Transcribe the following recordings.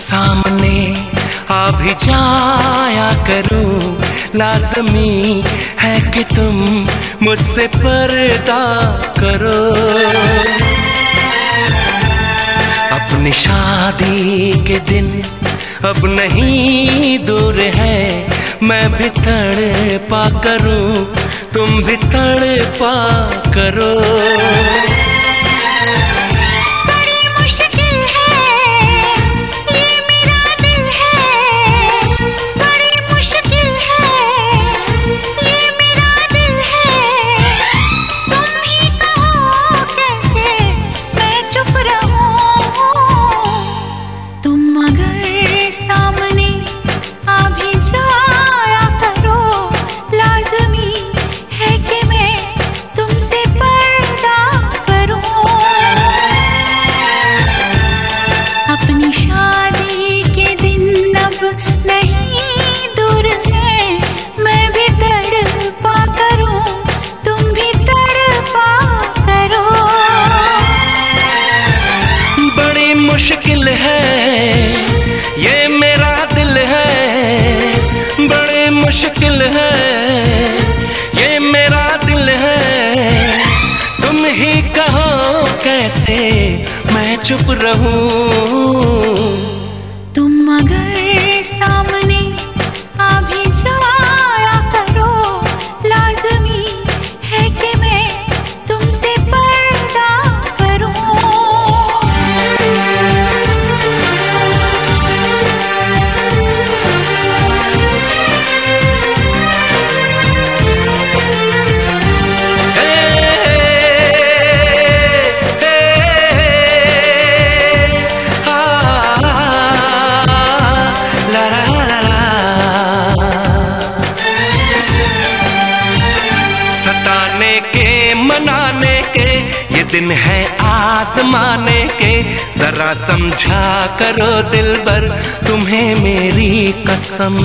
सामने आ जाया करो लाजमी है कि तुम मुझसे पर्दा करो। के दिन अब नहीं दूर है। मैं भी तड़ पा करूँ, तुम भी तड़ पा करो। मुश्किल है। ये मेरा दिल है। बड़े मुश्किल है। ये मेरा दिल है। तुम ही कहो कैसे मैं चुप रहूँ? दिन है आसमाने के जरा समझा करो दिल भर तुम्हें मेरी कसम।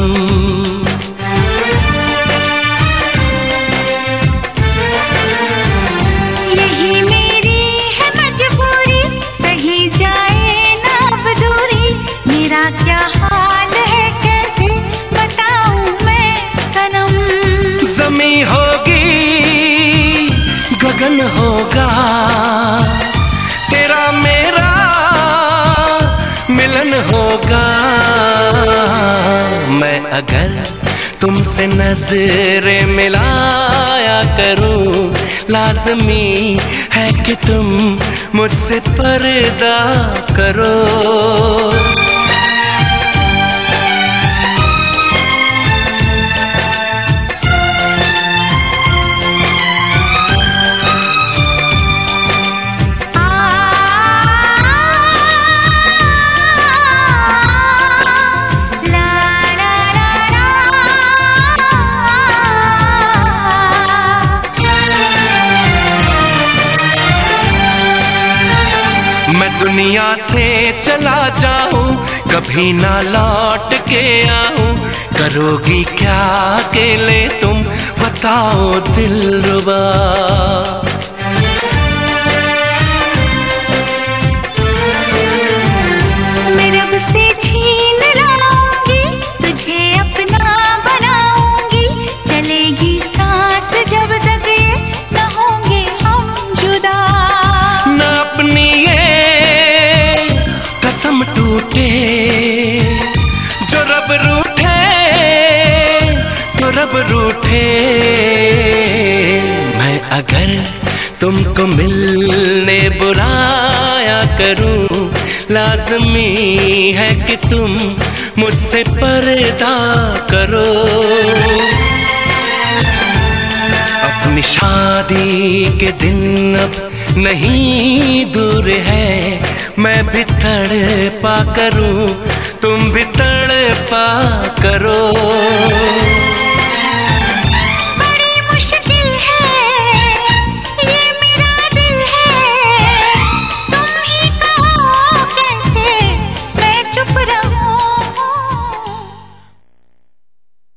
यही मेरी है तुमसे नज़र मिलाया करूँ। लाजमी है कि तुम मुझसे पर्दा करो। दुनिया से चला जाऊँ, कभी ना लौट के आऊँ। करोगी क्या अकेले तुम? बताओ दिल रुबा जो रब रूठे तो रब रूठे। मैं अगर तुमको मिलने बुलाया करूँ, लाजमी है कि तुम मुझसे पर्दा करो। अपनी शादी के दिन अब नहीं दूर है, मैं भी तड़ पा करूँ तुम भी तड़े पा करो।